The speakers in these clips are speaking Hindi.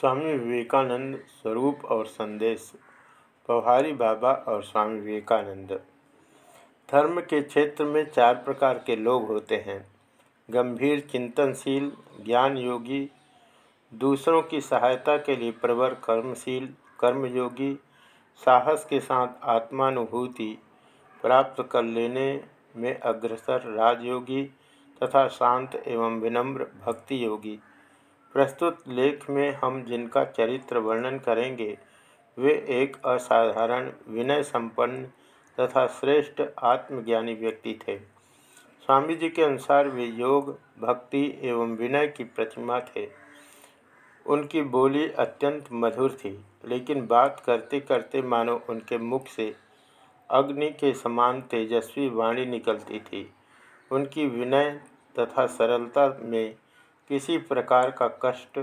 स्वामी विवेकानंद स्वरूप और संदेश पौहारी बाबा और स्वामी विवेकानंद। धर्म के क्षेत्र में चार प्रकार के लोग होते हैं। गंभीर, चिंतनशील ज्ञान योगी दूसरों की सहायता के लिए प्रवर कर्मशील, कर्मयोगी, साहस के साथ आत्मानुभूति प्राप्त कर लेने में अग्रसर, राजयोगी तथा शांत एवं विनम्र भक्ति योगी। प्रस्तुत लेख में हम जिनका चरित्र वर्णन करेंगे, वे एक असाधारण विनय संपन्न तथा श्रेष्ठ आत्मज्ञानी व्यक्ति थे। स्वामी जी के अनुसार वे योग, भक्ति एवं विनय की प्रतिमा थे। उनकी बोली अत्यंत मधुर थी, लेकिन बात करते करते मानो उनके मुख से अग्नि के समान तेजस्वी वाणी निकलती थी। उनकी विनय तथा सरलता में किसी प्रकार का कष्ट,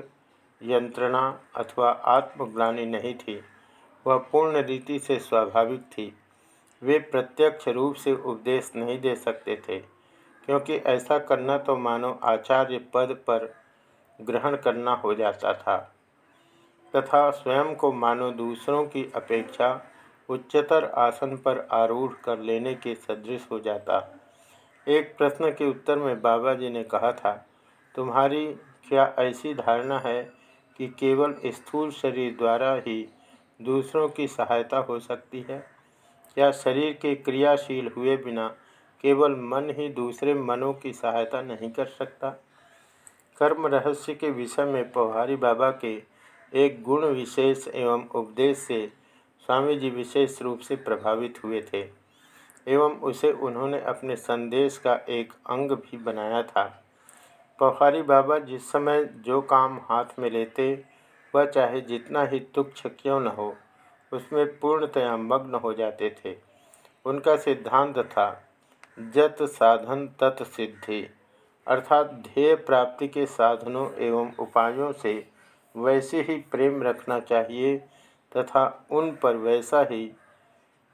यंत्रणा अथवा आत्मग्लानि नहीं थी। वह पूर्ण रीति से स्वाभाविक थी। वे प्रत्यक्ष रूप से उपदेश नहीं दे सकते थे, क्योंकि ऐसा करना तो मानो आचार्य पद पर ग्रहण करना हो जाता था। तथा स्वयं को मानो दूसरों की अपेक्षा उच्चतर आसन पर आरूढ़ कर लेने के सदृश हो जाता। एक प्रश्न के उत्तर में बाबा जी ने कहा था तुम्हारी क्या ऐसी धारणा है कि केवल स्थूल शरीर द्वारा ही दूसरों की सहायता हो सकती है? या शरीर के क्रियाशील हुए बिना केवल मन ही दूसरे मनों की सहायता नहीं कर सकता? कर्म रहस्य के विषय में पौहारी बाबा के एक गुण विशेष एवं उपदेश से स्वामी जी विशेष रूप से प्रभावित हुए थे, एवं उसे उन्होंने अपने संदेश का एक अंग भी बनाया था। पौखारी बाबा जिस समय जो काम हाथ में लेते, वह चाहे जितना ही तुक्ष क्यों न हो, उसमें पूर्णतया मग्न हो जाते थे। उनका सिद्धांत था, जत साधन तत् सिद्धि। अर्थात ध्येय प्राप्ति के साधनों एवं उपायों से वैसे ही प्रेम रखना चाहिए तथा उन पर वैसा ही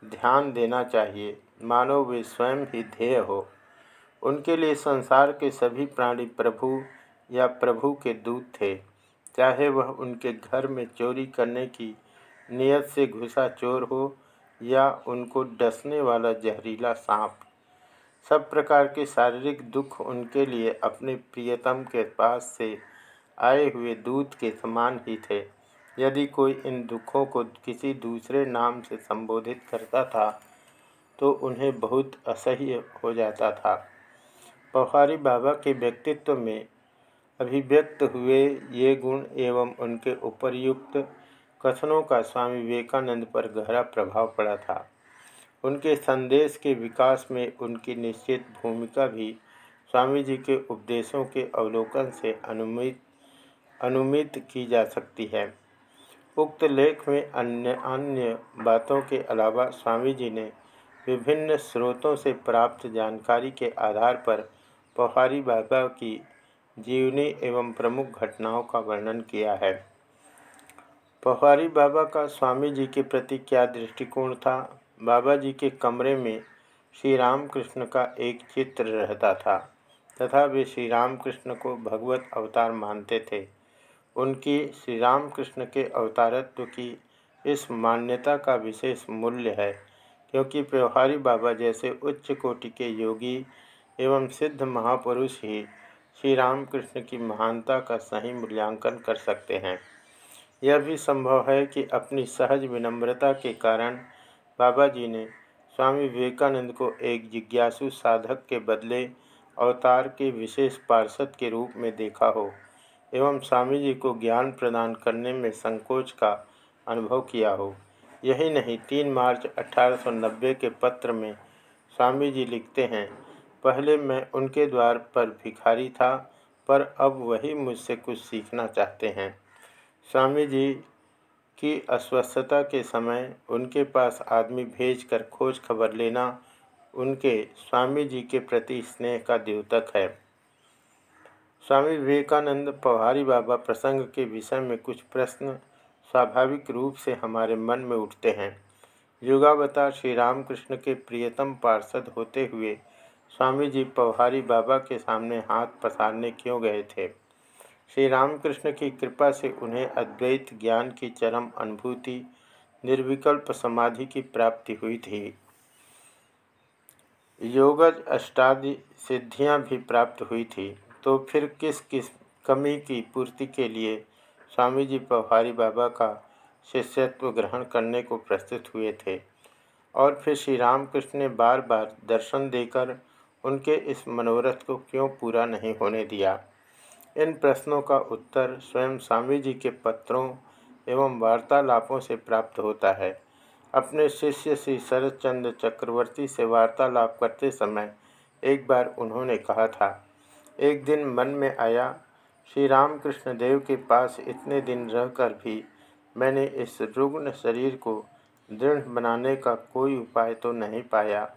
ध्यान देना चाहिए। मानो वे स्वयं ही ध्येय हो। उनके लिए संसार के सभी प्राणी प्रभु या प्रभु के दूत थे। चाहे वह उनके घर में चोरी करने की नियत से घुसा चोर हो या उनको डसने वाला जहरीला सांप। सब प्रकार के शारीरिक दुख उनके लिए अपने प्रियतम के पास से आए हुए दूत के समान ही थे। यदि कोई इन दुखों को किसी दूसरे नाम से संबोधित करता था तो उन्हें बहुत असह्य हो जाता था। पौहारी बाबा के व्यक्तित्व में अभिव्यक्त हुए ये गुण एवं उनके उपरयुक्त कथनों का स्वामी विवेकानंद पर गहरा प्रभाव पड़ा था। उनके संदेश के विकास में उनकी निश्चित भूमिका भी स्वामी जी के उपदेशों के अवलोकन से अनुमित अनुमित की जा सकती है। उक्त लेख में अन्य अन्य बातों के अलावा स्वामी जी ने विभिन्न स्रोतों से प्राप्त जानकारी के आधार पर पहाड़ी बाबा की जीवनी एवं प्रमुख घटनाओं का वर्णन किया है। पहाड़ी बाबा का स्वामी जी के प्रति क्या दृष्टिकोण था? बाबा जी के कमरे में श्री रामकृष्ण का एक चित्र रहता था, तथा वे श्री रामकृष्ण को भगवत अवतार मानते थे। उनकी श्री रामकृष्ण के अवतारत्व की इस मान्यता का विशेष मूल्य है, क्योंकि व्यवहारी बाबा जैसे उच्च कोटि के योगी एवं सिद्ध महापुरुष ही श्री रामकृष्ण की महानता का सही मूल्यांकन कर सकते हैं। यह भी संभव है कि अपनी सहज विनम्रता के कारण बाबा जी ने स्वामी विवेकानंद को एक जिज्ञासु साधक के बदले अवतार के विशेष पार्षद के रूप में देखा हो, एवं स्वामी जी को ज्ञान प्रदान करने में संकोच का अनुभव किया हो। यही नहीं, तीन मार्च 1890 के पत्र में स्वामी जी लिखते हैं पहले मैं उनके द्वार पर भिखारी था, पर अब वही मुझसे कुछ सीखना चाहते हैं। स्वामी जी की अस्वस्थता के समय उनके पास आदमी भेजकर खोज खबर लेना उनके स्वामी जी के प्रति स्नेह का द्योतक है। स्वामी विवेकानंद पहाड़ी बाबा प्रसंग के विषय में कुछ प्रश्न स्वाभाविक रूप से हमारे मन में उठते हैं। युगावतार श्री रामकृष्ण के प्रियतम पार्षद होते हुए स्वामी जी पौहारी बाबा के सामने हाथ पसारने क्यों गए थे? श्री रामकृष्ण की कृपा से उन्हें अद्वैत ज्ञान की चरम अनुभूति, निर्विकल्प समाधि की प्राप्ति हुई थी। योगज अष्टादि सिद्धियाँ भी प्राप्त हुई थी। तो फिर किस किस कमी की पूर्ति के लिए स्वामी जी पौहारी बाबा का शिष्यत्व ग्रहण करने को प्रस्तुत हुए थे? और फिर श्री रामकृष्ण ने बार बार दर्शन देकर उनके इस मनोरथ को क्यों पूरा नहीं होने दिया? इन प्रश्नों का उत्तर स्वयं स्वामी जी के पत्रों एवं वार्तालापों से प्राप्त होता है। अपने शिष्य श्री शरद चक्रवर्ती से वार्तालाप करते समय एक बार उन्होंने कहा था, एक दिन मन में आया, श्री रामकृष्ण देव के पास इतने दिन रहकर भी मैंने इस रुग्ण शरीर को दृढ़ बनाने का कोई उपाय तो नहीं पाया।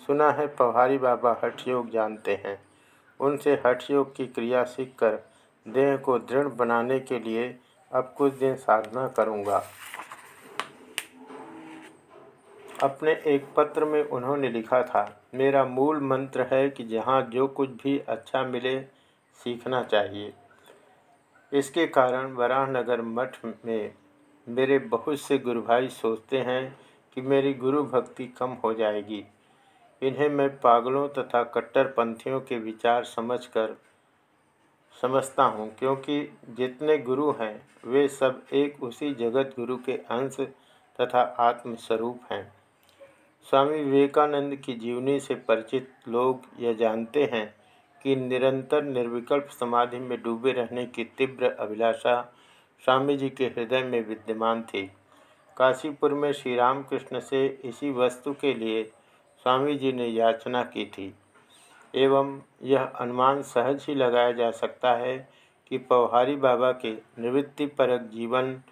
सुना है, पवारी बाबा हठ योग जानते हैं। उनसे हठ योग की क्रिया सीखकर देह को दृढ़ बनाने के लिए अब कुछ दिन साधना करूँगा। अपने एक पत्र में उन्होंने लिखा था, मेरा मूल मंत्र है कि जहाँ जो कुछ भी अच्छा मिले, सीखना चाहिए। इसके कारण वराहनगर मठ में मेरे बहुत से गुरु भाई सोचते हैं कि मेरी गुरु भक्ति कम हो जाएगी। इन्हें मैं पागलों तथा कट्टरपंथियों के विचार समझकर समझता हूँ, क्योंकि जितने गुरु हैं, वे सब एक उसी जगत गुरु के अंश तथा आत्मस्वरूप हैं। स्वामी विवेकानंद की जीवनी से परिचित लोग यह जानते हैं कि निरंतर निर्विकल्प समाधि में डूबे रहने की तीव्र अभिलाषा स्वामी जी के हृदय में विद्यमान थी। काशीपुर में श्री रामकृष्ण से इसी वस्तु के लिए स्वामी जी ने याचना की थी। एवं यह अनुमान सहज ही लगाया जा सकता है कि पौहारी बाबा के निवृत्ति परक जीवन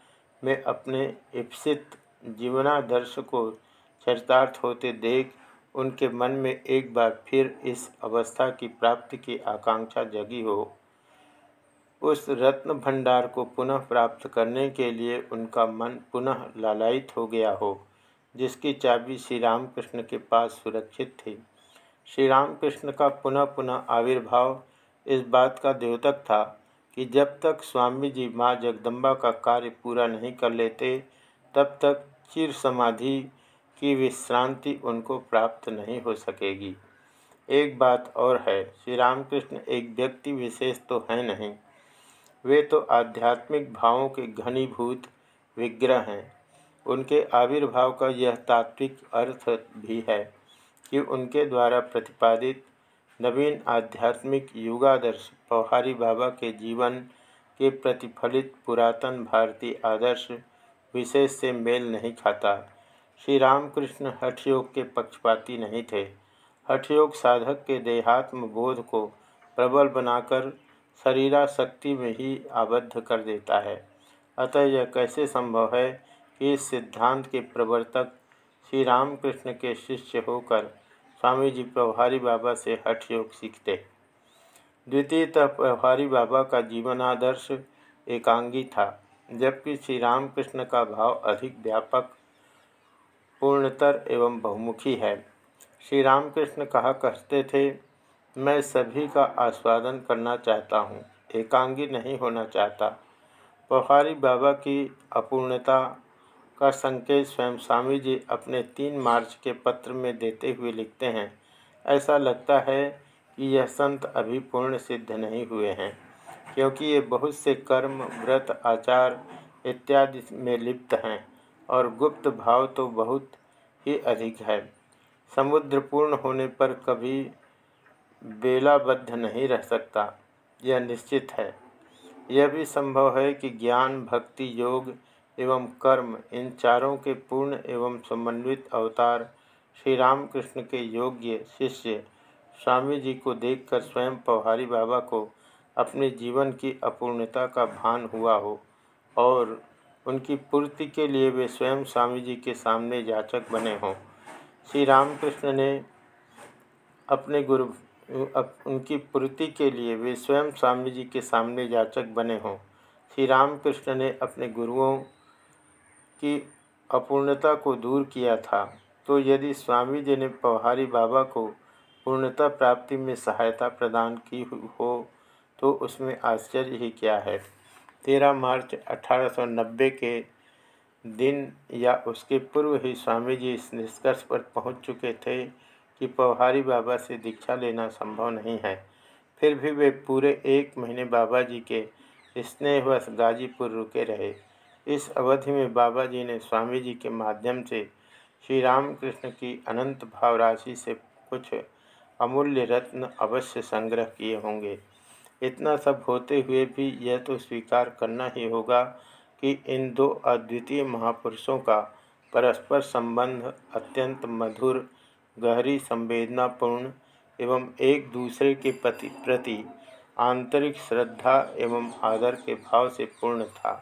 में अपने इप्सित जीवनादर्श को चरितार्थ होते देख उनके मन में एक बार फिर इस अवस्था की प्राप्ति की आकांक्षा जगी हो। उस रत्न भंडार को पुनः प्राप्त करने के लिए उनका मन पुनः लालायित हो गया हो। जिसकी चाबी श्री रामकृष्ण के पास सुरक्षित थी। श्री रामकृष्ण का पुनः पुनः आविर्भाव इस बात का द्योतक था कि जब तक स्वामी जी माँ जगदम्बा का कार्य पूरा नहीं कर लेते, तब तक चिर समाधि की विश्रांति उनको प्राप्त नहीं हो सकेगी। एक बात और है श्री रामकृष्ण एक व्यक्ति विशेष तो है नहीं। वे तो आध्यात्मिक भावों के घनीभूत विग्रह हैं। उनके आविर्भाव का यह तात्विक अर्थ भी है कि उनके द्वारा प्रतिपादित नवीन आध्यात्मिक युगादर्श पौहारी बाबा के जीवन के प्रतिफलित पुरातन भारतीय आदर्श विशेष से मेल नहीं खाता। श्री रामकृष्ण हठयोग के पक्षपाती नहीं थे। हठयोग साधक के देहात्म बोध को प्रबल बनाकर शरीरा शक्ति में ही आबद्ध कर देता है। अतः यह कैसे संभव है इस सिद्धांत के प्रवर्तक श्री रामकृष्ण के शिष्य होकर स्वामी जी प्रभारी बाबा से हठ योग सीखते। द्वितीयतः प्रभारी बाबा का जीवन आदर्श एकांगी था, जबकि श्री रामकृष्ण का भाव अधिक व्यापक, पूर्णतर एवं बहुमुखी है। श्री रामकृष्ण कहा कहते थे, मैं सभी का आस्वादन करना चाहता हूँ, एकांगी नहीं होना चाहता। पहाड़ी बाबा की अपूर्णता का संकेत स्वयं स्वामी जी अपने तीन मार्च के पत्र में देते हुए लिखते हैं। ऐसा लगता है कि यह संत अभी पूर्ण सिद्ध नहीं हुए हैं, क्योंकि ये बहुत से कर्म, व्रत, आचार इत्यादि में लिप्त हैं और गुप्त भाव तो बहुत ही अधिक है। समुद्र पूर्ण होने पर कभी बेलाबद्ध नहीं रह सकता, यह निश्चित है। यह भी संभव है कि ज्ञान, भक्ति, योग एवं कर्म इन चारों के पूर्ण एवं समन्वित अवतार श्री रामकृष्ण के योग्य शिष्य स्वामी जी को देखकर स्वयं पौहारी बाबा को अपने जीवन की अपूर्णता का भान हुआ हो और उनकी पूर्ति के लिए वे स्वयं स्वामी जी के सामने याचक बने हों। श्री रामकृष्ण ने अपने गुरु अप, उनकी पूर्ति के लिए वे स्वयं स्वामी जी के सामने याचक बने हों। श्री रामकृष्ण ने अपने गुरुओं की अपूर्णता को दूर किया था तो यदि स्वामी जी ने पहाड़ी बाबा को पूर्णता प्राप्ति में सहायता प्रदान की हो तो उसमें आश्चर्य ही क्या है। तेरह मार्च 1890 के दिन या उसके पूर्व ही स्वामी जी इस निष्कर्ष पर पहुँच चुके थे कि पौहारी बाबा से दीक्षा लेना संभव नहीं है। फिर भी वे पूरे एक महीने बाबा जी के स्नेहवश गाजीपुर रुके रहे। इस अवधि में बाबा जी ने स्वामी जी के माध्यम से श्री रामकृष्ण की अनंत भाव राशि से कुछ अमूल्य रत्न अवश्य संग्रह किए होंगे। इतना सब होते हुए भी यह तो स्वीकार करना ही होगा कि इन दो अद्वितीय महापुरुषों का परस्पर संबंध अत्यंत मधुर, गहरी, संवेदनापूर्ण एवं एक दूसरे के प्रति प्रति आंतरिक श्रद्धा एवं आदर के भाव से पूर्ण था।